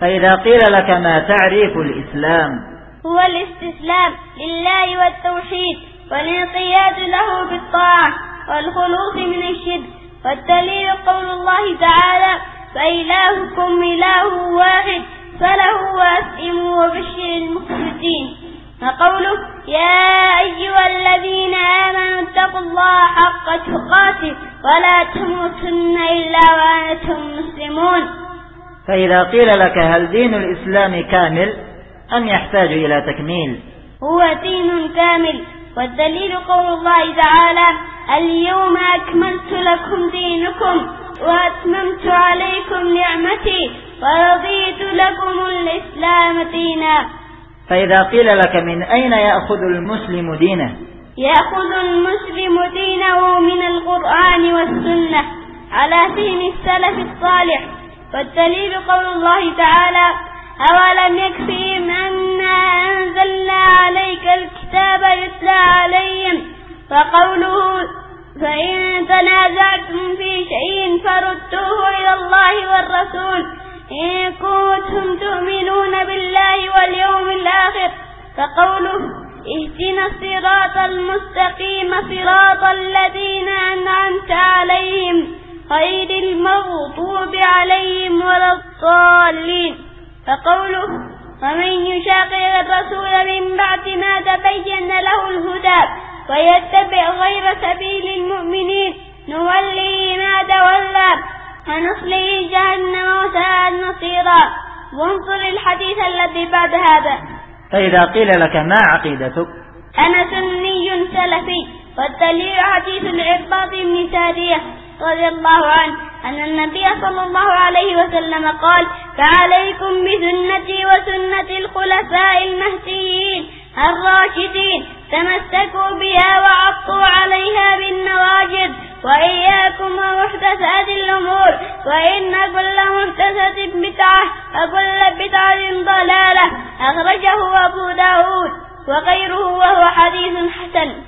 فإذا قيل لك ما تعريف الإسلام؟ هو الاستسلام لله والتوحيد والانقياد له بالطاعة والخلوص من الشرك والدليل قول الله تعالى فإلهكم إله واحد فله وأسلموا وبشر المخلصين وقوله يا أيها الذين آمنوا اتقوا الله حق تقاته ولا تموتن إلا وأنتم مسلمون فإذا قيل لك هل دين الإسلام كامل أم يحتاج إلى تكميل. هو دين كامل والدليل قول الله تعالى اليوم أكملت لكم دينكم وأتممت عليكم نعمتي ورضيت لكم الإسلام دينا. فإذا قيل لك من أين يأخذ المسلم دينه؟ يأخذ المسلم دينه من القرآن والسنة على فهم السلف الصالح. والدليل قول الله تعالى أولم يكفيهم أنا أنزلنا عليك الكتاب يتلى عليهم؟ وقوله فإن تنازعتم في شيء فردوه إلى الله والرسول. إن كنتم تؤمنون بالله واليوم الآخر فقوله اهدنا الصراط المستقيم صراط الذين غير المغضوب عليهم ولا الضالين. فقوله ومن يشاقق الرسول من بعد ما تبين له الهدى ويتبع غير سبيل المؤمنين نوليه ما تولى ونصله جهنم وساءت مصيرا. وانظر الحديث الذي بعد هذا. فإذا قيل لك ما عقيدتك؟ أنا سني سلفي والدليل حديث العرباط بن سارية. رضي الله عنه أن النبي صلى الله عليه وسلم قال فعليكم بسنتي وسنة الخلفاء المهديين الراشدين تمسكوا بها وعطوا عليها بالنواجد وإياكم ومحدثات الأمور وإن كل محدثة بدعة وكل بدعة ضلالة. أخرجه أبو داود وغيره وهو حديث حسن.